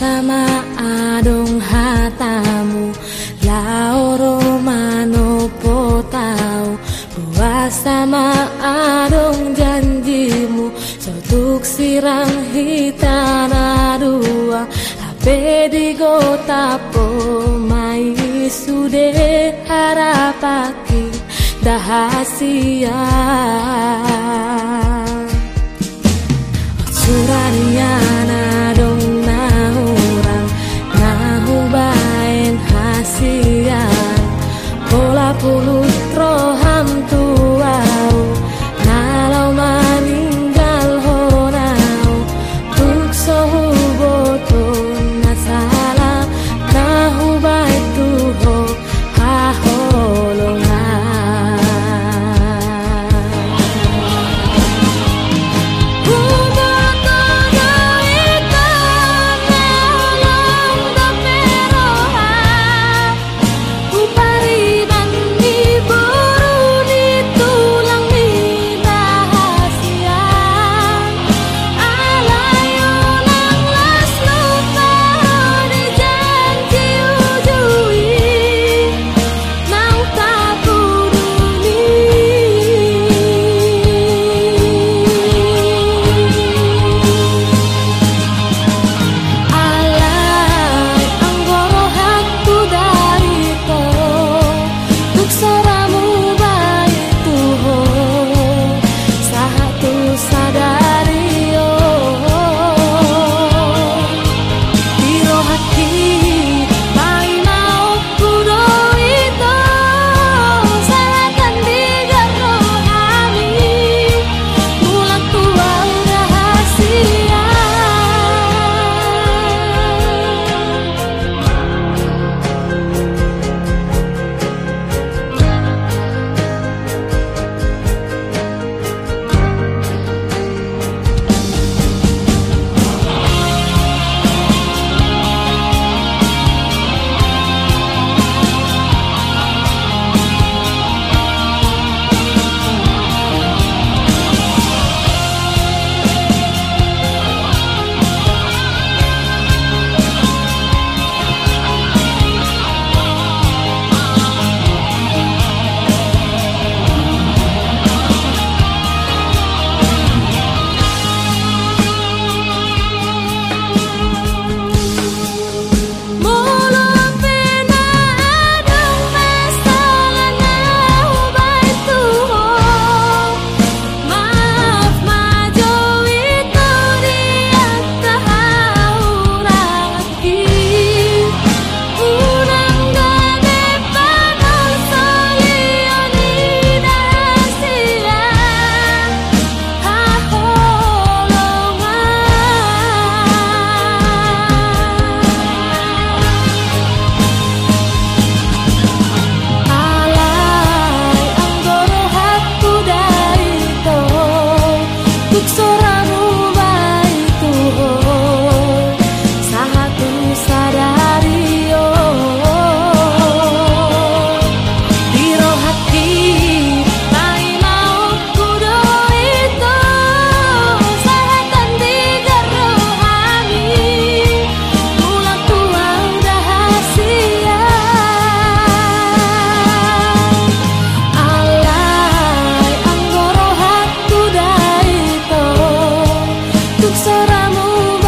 sama adong hatamu. Lauro mano potau Buas sama adong janjimu. Sotuk sirang hitana dua Hape di po mai sude harapaki dahasia Suraniana Oh.